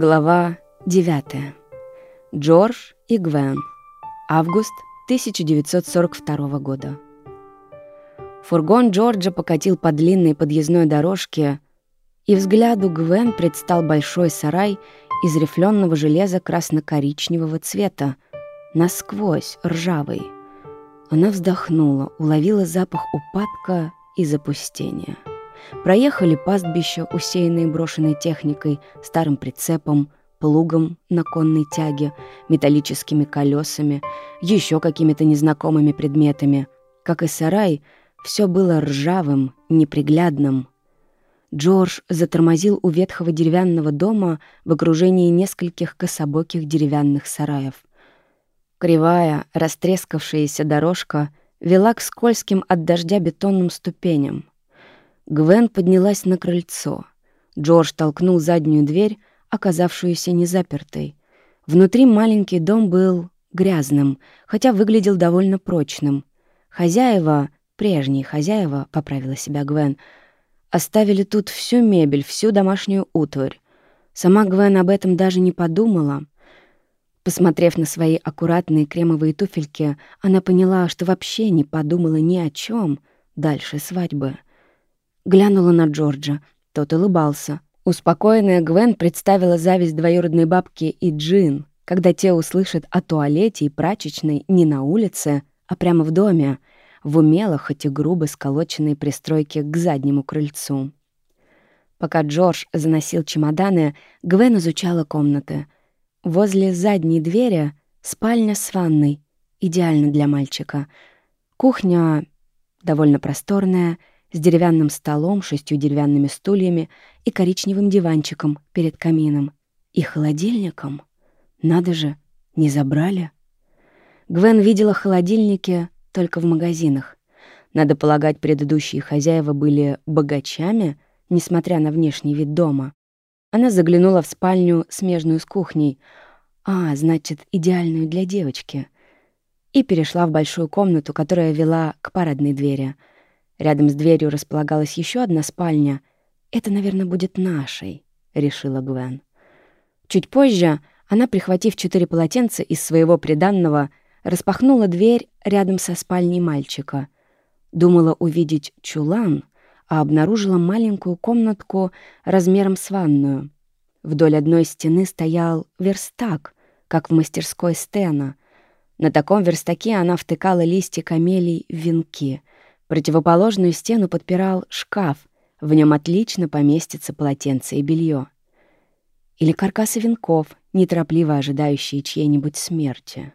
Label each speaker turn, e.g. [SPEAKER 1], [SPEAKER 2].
[SPEAKER 1] Глава 9. Джордж и Гвен. Август 1942 года. Фургон Джорджа покатил по длинной подъездной дорожке, и взгляду Гвен предстал большой сарай из рифленого железа красно-коричневого цвета, насквозь ржавый. Она вздохнула, уловила запах упадка и запустения. Проехали пастбище, усеянные брошенной техникой, старым прицепом, плугом на конной тяге, металлическими колесами, еще какими-то незнакомыми предметами. Как и сарай, все было ржавым, неприглядным. Джордж затормозил у ветхого деревянного дома в окружении нескольких кособоких деревянных сараев. Кривая, растрескавшаяся дорожка вела к скользким от дождя бетонным ступеням. Гвен поднялась на крыльцо. Джордж толкнул заднюю дверь, оказавшуюся незапертой. Внутри маленький дом был грязным, хотя выглядел довольно прочным. Хозяева, прежние хозяева, поправила себя Гвен, оставили тут всю мебель, всю домашнюю утварь. Сама Гвен об этом даже не подумала. Посмотрев на свои аккуратные кремовые туфельки, она поняла, что вообще не подумала ни о чем дальше свадьбы. Глянула на Джорджа. Тот улыбался. Успокоенная Гвен представила зависть двоюродной бабки и Джин, когда те услышат о туалете и прачечной не на улице, а прямо в доме, в умело, хоть и грубо сколоченной пристройке к заднему крыльцу. Пока Джордж заносил чемоданы, Гвен изучала комнаты. Возле задней двери спальня с ванной, идеально для мальчика. Кухня довольно просторная — с деревянным столом, шестью деревянными стульями и коричневым диванчиком перед камином. И холодильником. Надо же, не забрали. Гвен видела холодильники только в магазинах. Надо полагать, предыдущие хозяева были богачами, несмотря на внешний вид дома. Она заглянула в спальню, смежную с кухней. А, значит, идеальную для девочки. И перешла в большую комнату, которая вела к парадной двери — Рядом с дверью располагалась еще одна спальня. «Это, наверное, будет нашей», — решила Гвен. Чуть позже она, прихватив четыре полотенца из своего приданного, распахнула дверь рядом со спальней мальчика. Думала увидеть чулан, а обнаружила маленькую комнатку размером с ванную. Вдоль одной стены стоял верстак, как в мастерской Стена. На таком верстаке она втыкала листья камелий в венки — Противоположную стену подпирал шкаф, в нем отлично поместится полотенце и белье. Или каркасы венков, неторопливо ожидающие чьей-нибудь смерти.